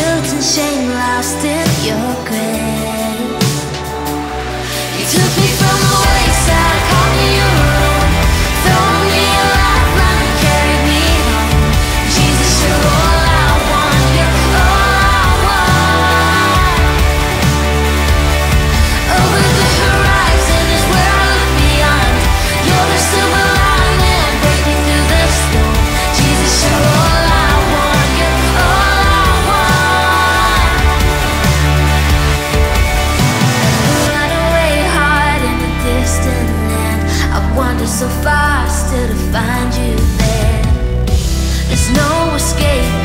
guilt and shame lost in your grace. You took me. so far still to find you there. There's no escape.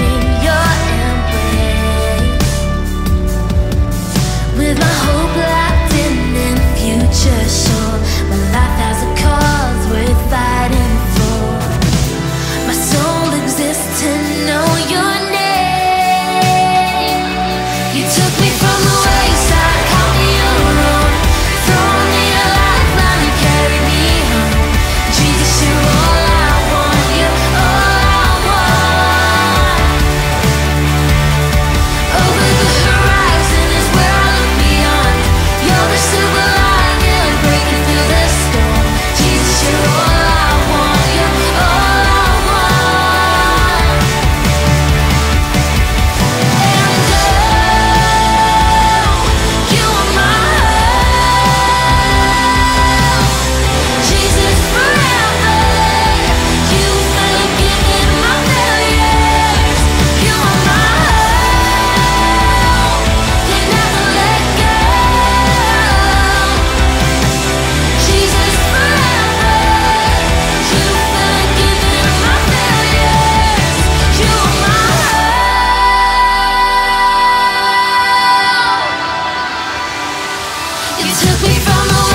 Took me from the